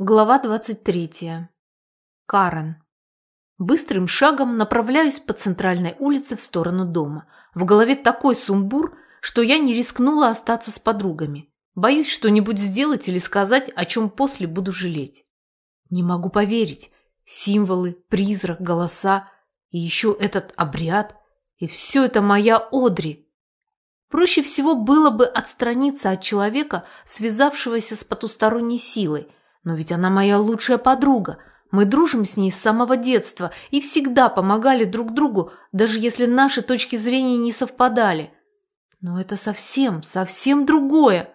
Глава 23. Карен. Быстрым шагом направляюсь по центральной улице в сторону дома. В голове такой сумбур, что я не рискнула остаться с подругами. Боюсь что-нибудь сделать или сказать, о чем после буду жалеть. Не могу поверить. Символы, призрак, голоса и еще этот обряд. И все это моя Одри. Проще всего было бы отстраниться от человека, связавшегося с потусторонней силой – но ведь она моя лучшая подруга. Мы дружим с ней с самого детства и всегда помогали друг другу, даже если наши точки зрения не совпадали. Но это совсем, совсем другое.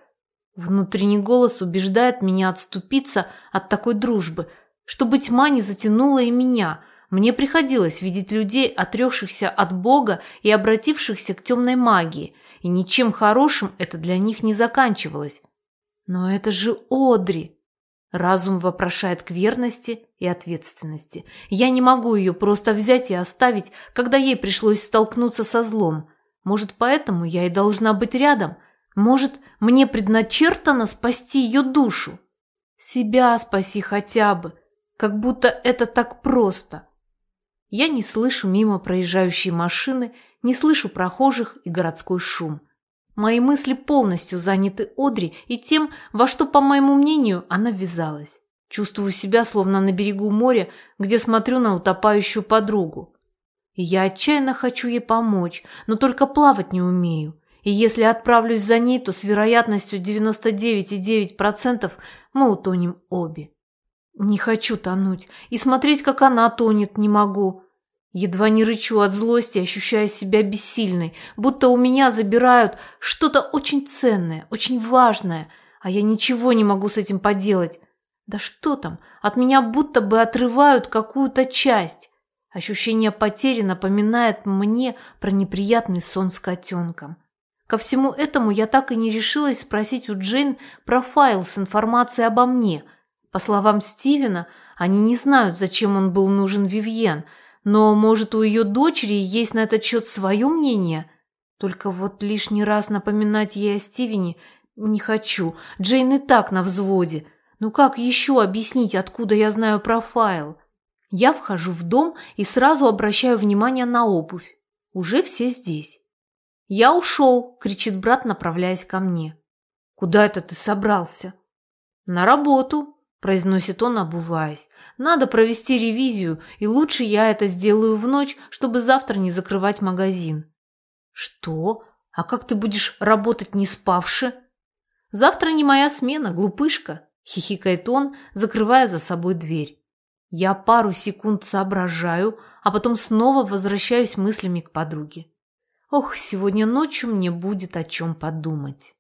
Внутренний голос убеждает меня отступиться от такой дружбы, чтобы тьма не затянула и меня. Мне приходилось видеть людей, отрекшихся от Бога и обратившихся к темной магии, и ничем хорошим это для них не заканчивалось. Но это же Одри. Разум вопрошает к верности и ответственности. Я не могу ее просто взять и оставить, когда ей пришлось столкнуться со злом. Может, поэтому я и должна быть рядом? Может, мне предначертано спасти ее душу? Себя спаси хотя бы, как будто это так просто. Я не слышу мимо проезжающей машины, не слышу прохожих и городской шум. Мои мысли полностью заняты Одри и тем, во что, по моему мнению, она ввязалась. Чувствую себя словно на берегу моря, где смотрю на утопающую подругу. И я отчаянно хочу ей помочь, но только плавать не умею. И если отправлюсь за ней, то с вероятностью 99,9% мы утонем обе. Не хочу тонуть, и смотреть, как она тонет, не могу. Едва не рычу от злости, ощущая себя бессильной, будто у меня забирают что-то очень ценное, очень важное, а я ничего не могу с этим поделать. Да что там, от меня будто бы отрывают какую-то часть. Ощущение потери напоминает мне про неприятный сон с котенком. Ко всему этому я так и не решилась спросить у Джейн про файл с информацией обо мне. По словам Стивена, они не знают, зачем он был нужен Вивьен – но, может, у ее дочери есть на этот счет свое мнение? Только вот лишний раз напоминать ей о Стивене не хочу. Джейн и так на взводе. Ну как еще объяснить, откуда я знаю про файл? Я вхожу в дом и сразу обращаю внимание на обувь. Уже все здесь. «Я ушел!» – кричит брат, направляясь ко мне. «Куда это ты собрался?» «На работу!» – произносит он, обуваясь. «Надо провести ревизию, и лучше я это сделаю в ночь, чтобы завтра не закрывать магазин». «Что? А как ты будешь работать не спавши?» «Завтра не моя смена, глупышка», – хихикает он, закрывая за собой дверь. Я пару секунд соображаю, а потом снова возвращаюсь мыслями к подруге. Ох, сегодня ночью мне будет о чем подумать.